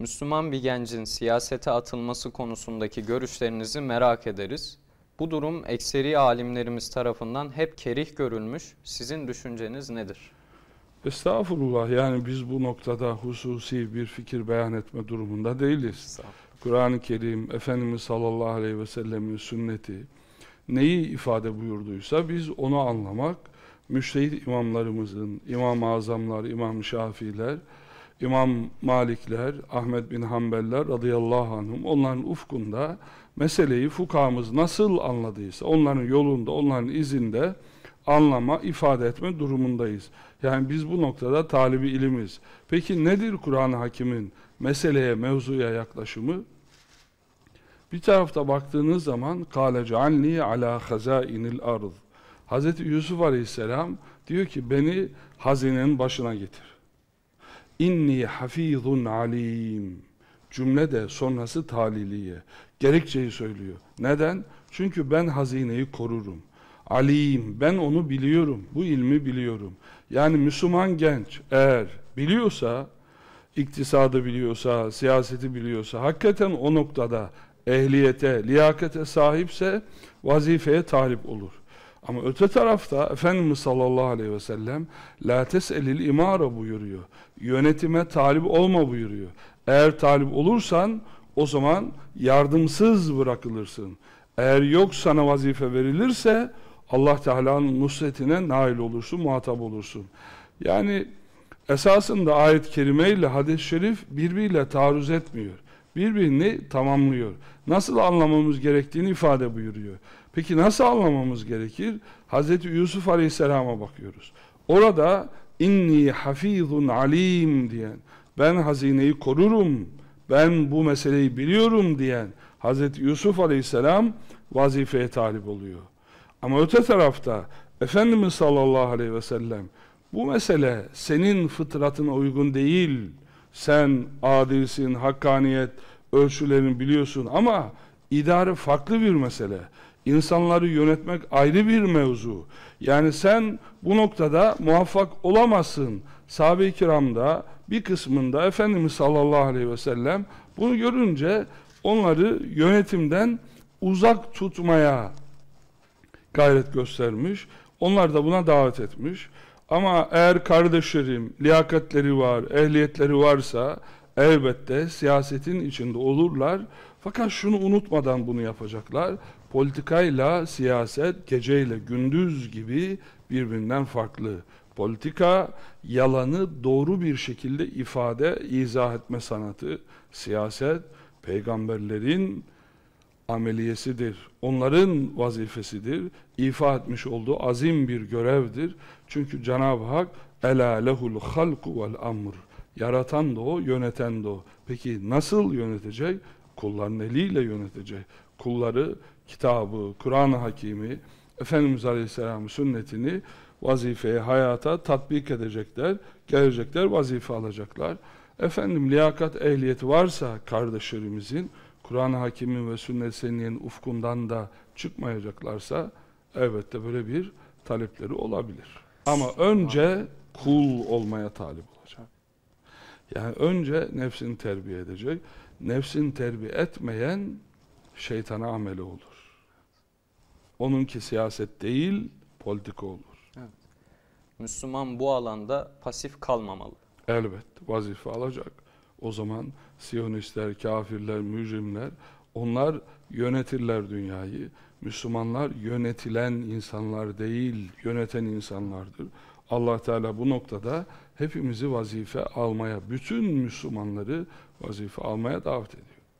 Müslüman bir gencin siyasete atılması konusundaki görüşlerinizi merak ederiz. Bu durum ekseri alimlerimiz tarafından hep kerih görülmüş. Sizin düşünceniz nedir? Estağfurullah yani biz bu noktada hususi bir fikir beyan etme durumunda değiliz. Kur'an-ı Kerim, Efendimiz sallallahu aleyhi ve sellemin sünneti neyi ifade buyurduysa biz onu anlamak, müştehit imamlarımızın, İmam-ı Azamlar, İmam Şafiiler, İmam Malikler, Ahmet bin Hanbeller radıyallahu anhum onların ufkunda meseleyi fukahamız nasıl anladıysa onların yolunda, onların izinde anlama, ifade etme durumundayız. Yani biz bu noktada talibi ilimiz. Peki nedir Kur'an-ı Hakim'in meseleye, mevzuya yaklaşımı? Bir tarafta baktığınız zaman kâle cealni ala hazainil ard. Hazreti Yusuf Aleyhisselam diyor ki beni hazinenin başına getir. İnni hafizun alim. Cümle de sonrası taliliye. Gerekçeyi söylüyor. Neden? Çünkü ben hazineyi korurum. Alim, ben onu biliyorum, bu ilmi biliyorum. Yani Müslüman genç eğer biliyorsa, iktisadı biliyorsa, siyaseti biliyorsa, hakikaten o noktada ehliyete, liyakate sahipse vazifeye talip olur. Ama öte tarafta Efendimiz sallallahu aleyhi ve sellem la tes'elil imara buyuruyor. Yönetime talip olma buyuruyor. Eğer talip olursan o zaman yardımsız bırakılırsın. Eğer yok sana vazife verilirse Allah Teala'nın nusretine nail olursun, muhatap olursun. Yani esasında ayet-i kerime ile hadis-i şerif birbiriyle taarruz etmiyor. Birbirini tamamlıyor. Nasıl anlamamız gerektiğini ifade buyuruyor. Peki nasıl anlamamız gerekir? Hz. Yusuf Aleyhisselam'a bakıyoruz. Orada inni hafizun alim diyen, ben hazineyi korurum, ben bu meseleyi biliyorum diyen Hz. Yusuf Aleyhisselam vazifeye talip oluyor. Ama öte tarafta Efendimiz sallallahu aleyhi ve sellem bu mesele senin fıtratına uygun değil. Sen adilsin, hakkaniyet ölçülerini biliyorsun ama idare farklı bir mesele. İnsanları yönetmek ayrı bir mevzu. Yani sen bu noktada muvaffak olamazsın. Sahabe-i kiramda bir kısmında Efendimiz sallallahu aleyhi ve sellem bunu görünce onları yönetimden uzak tutmaya gayret göstermiş. Onlar da buna davet etmiş. Ama eğer kardeşlerim liyakatleri var, ehliyetleri varsa elbette siyasetin içinde olurlar. Fakat şunu unutmadan bunu yapacaklar. Politikayla siyaset geceyle gündüz gibi birbirinden farklı. Politika yalanı doğru bir şekilde ifade, izah etme sanatı. Siyaset peygamberlerin ameliyesidir. Onların vazifesidir. İfa etmiş olduğu azim bir görevdir. Çünkü Cenab-ı Hak ela lehul halku vel amr. Yaratan da o, yöneten de o. Peki nasıl yönetecek? Kulların eliyle yönetecek. Kulları kitabı, Kur'an-ı Hakimi, Efendimiz Aleyhisselam'ın sünnetini vazifeye, hayata tatbik edecekler, gelecekler, vazife alacaklar. Efendim liyakat ehliyeti varsa kardeşlerimizin Kur'an-ı Hakim'in ve sünnet seniyenin ufkundan da çıkmayacaklarsa elbette böyle bir talepleri olabilir. Ama önce kul olmaya talip olacak. Yani önce nefsini terbiye edecek. Nefsini terbiye etmeyen şeytana ameli olur. Onunki siyaset değil, politika olur. Evet. Müslüman bu alanda pasif kalmamalı. Elbet vazife alacak. O zaman Siyonistler, kafirler, mücrimler onlar yönetirler dünyayı. Müslümanlar yönetilen insanlar değil, yöneten insanlardır. Allah Teala bu noktada hepimizi vazife almaya, bütün Müslümanları vazife almaya davet ediyor.